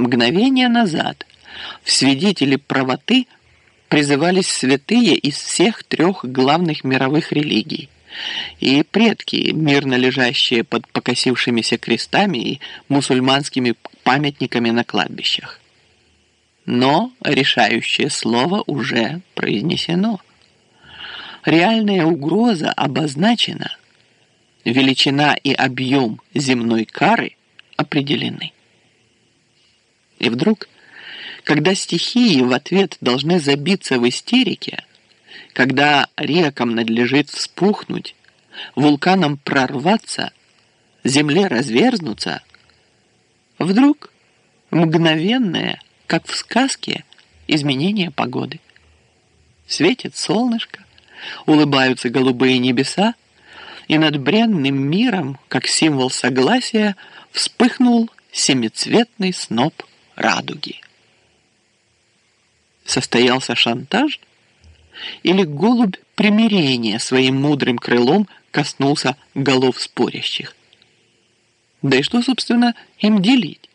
Мгновение назад в свидетели правоты призывались святые из всех трех главных мировых религий и предки, мирно лежащие под покосившимися крестами и мусульманскими памятниками на кладбищах. Но решающее слово уже произнесено. Реальная угроза обозначена. Величина и объем земной кары определены. И вдруг, когда стихии в ответ должны забиться в истерике, когда рекам надлежит вспухнуть, вулканам прорваться, земле разверзнуться, вдруг мгновенное, как в сказке, изменение погоды. Светит солнышко, улыбаются голубые небеса, и над бренным миром, как символ согласия, вспыхнул семицветный сноп радуги. Состоялся шантаж? Или голубь примирения своим мудрым крылом коснулся голов спорящих? Да и что, собственно, им делить?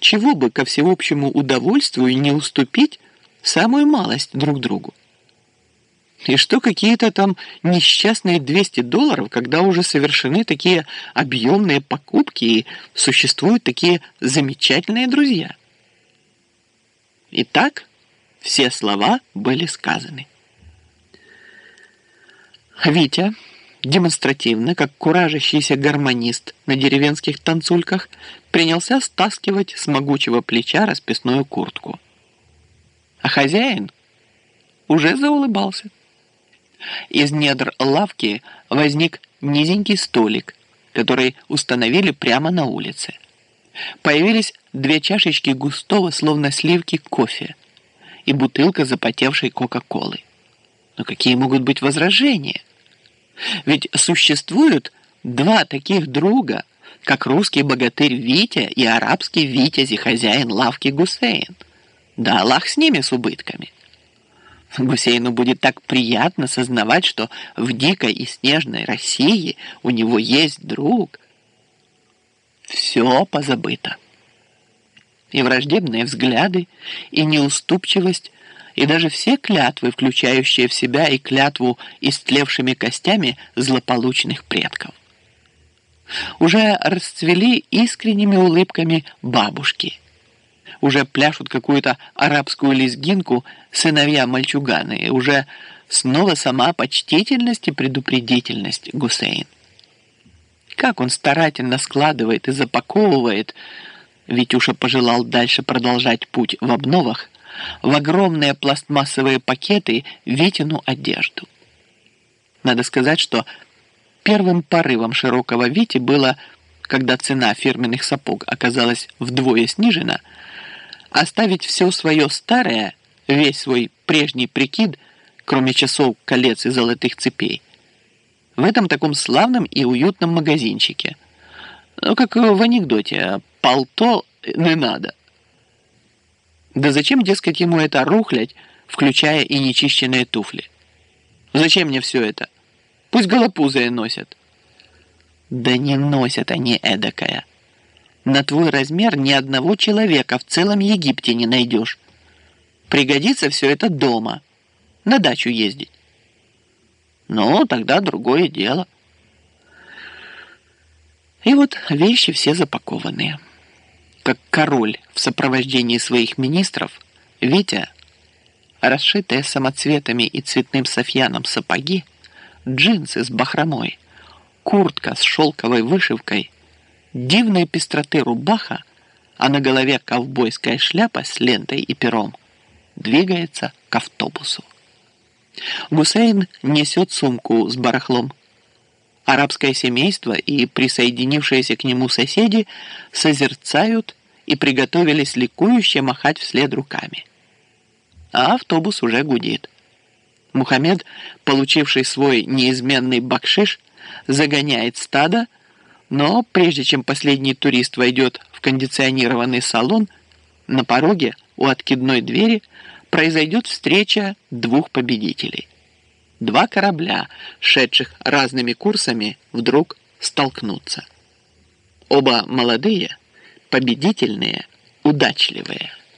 Чего бы ко всеобщему удовольствию не уступить самую малость друг другу? И что какие-то там несчастные 200 долларов, когда уже совершены такие объемные покупки и существуют такие замечательные друзья? Итак, все слова были сказаны. Витя демонстративно, как куражащийся гармонист на деревенских танцульках, принялся стаскивать с могучего плеча расписную куртку. А хозяин уже заулыбался. Из недр лавки возник низенький столик, который установили прямо на улице. Появились две чашечки густого, словно сливки, кофе и бутылка запотевшей Кока-Колы. Но какие могут быть возражения? Ведь существуют два таких друга, как русский богатырь Витя и арабский Витязь и хозяин лавки Гусейн. Да Аллах с ними с убытками. Гусейну будет так приятно сознавать, что в дикой и снежной России у него есть друг. Все позабыто. И враждебные взгляды, и неуступчивость, и даже все клятвы, включающие в себя и клятву истлевшими костями злополучных предков. Уже расцвели искренними улыбками бабушки – уже пляшут какую-то арабскую лезгинку сыновья-мальчуганы, и уже снова сама почтительность и предупредительность Гусейн. Как он старательно складывает и запаковывает, Витюша пожелал дальше продолжать путь в обновах, в огромные пластмассовые пакеты Витину одежду. Надо сказать, что первым порывом широкого Вити было, когда цена фирменных сапог оказалась вдвое снижена – оставить все свое старое, весь свой прежний прикид, кроме часов, колец и золотых цепей, в этом таком славном и уютном магазинчике. Ну, как в анекдоте, полто не надо. Да зачем, дескать, ему это рухлять, включая и нечищенные туфли? Зачем мне все это? Пусть голопузые носят. Да не носят они эдакая. На твой размер ни одного человека в целом Египте не найдешь. Пригодится все это дома. На дачу ездить. Ну, тогда другое дело. И вот вещи все запакованные. Как король в сопровождении своих министров, Витя, расшитые самоцветами и цветным софьяном сапоги, джинсы с бахромой, куртка с шелковой вышивкой – дивной пестроты рубаха, а на голове ковбойская шляпа с лентой и пером, двигается к автобусу. Гусейн несет сумку с барахлом. Арабское семейство и присоединившиеся к нему соседи созерцают и приготовились ликующе махать вслед руками. А автобус уже гудит. Мухаммед, получивший свой неизменный бакшиш, загоняет стадо, но прежде чем последний турист войдет в кондиционированный салон, на пороге у откидной двери произойдет встреча двух победителей. Два корабля, шедших разными курсами, вдруг столкнутся. Оба молодые, победительные, удачливые.